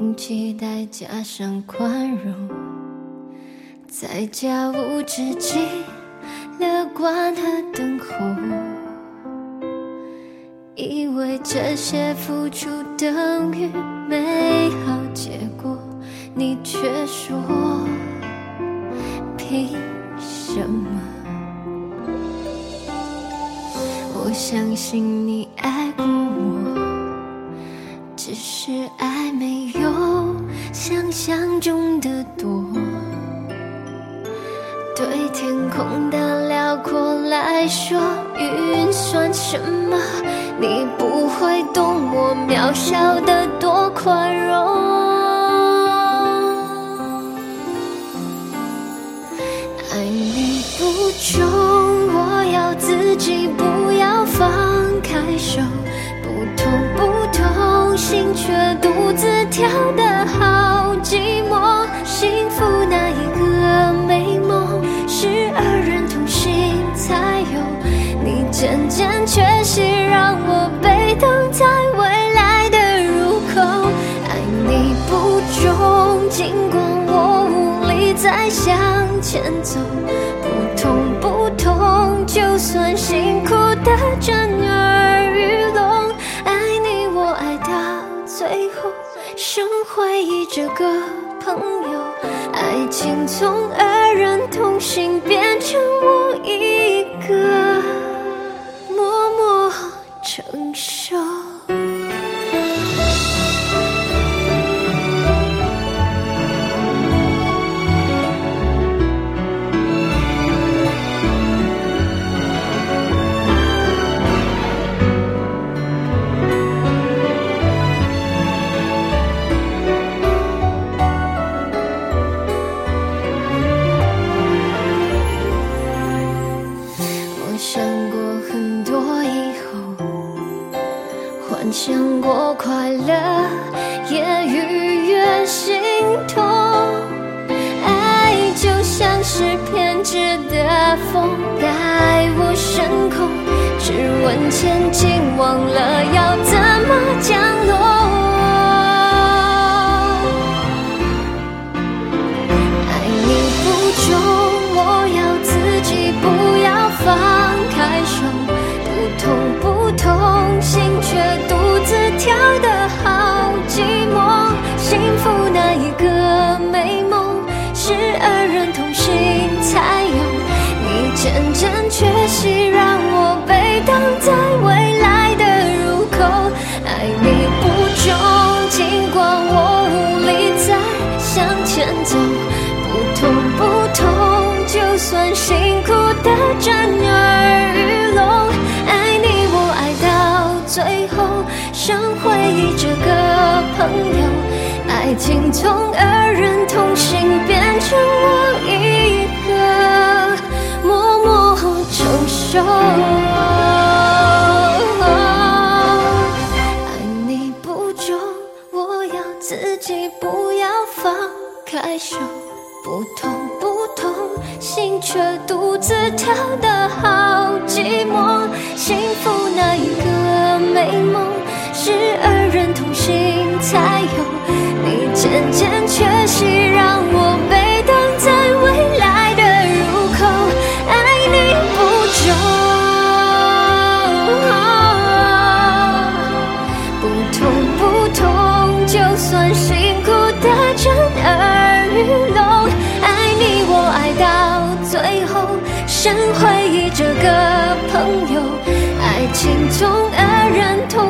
用期待加上宽容，在家无止境乐观的等候，以为这些付出等于美好结果，你却说凭什么？我相信你爱过，是爱没有想象中的多。对天空的辽阔来说，云算什么？你不会懂我渺小的多宽容。爱你不重，我要自己不要放开手，心却独自跳得好寂寞。幸福那一个美梦，是二人同行才有，你渐渐缺席，让我被等在未来的入口。爱你不重，尽管我无力再向前走，不痛不痛，就算辛苦的真儿后，剩回忆这个朋友。爱情从二人同行变成我一想过快乐，也愉悦心痛。爱就像是偏执的风，带我升空，只问前进，忘了要怎么降落。不痛不痛，就算辛苦的震耳欲聋。爱你我爱到最后，剩回忆这个朋友。爱情从二人同行变成我一个默默承受。放开手。不痛不痛，心却独自跳得好寂寞。幸福那一刻算辛苦的震耳欲聋。爱你我爱到最后，剩回忆这个朋友。爱情总让人痛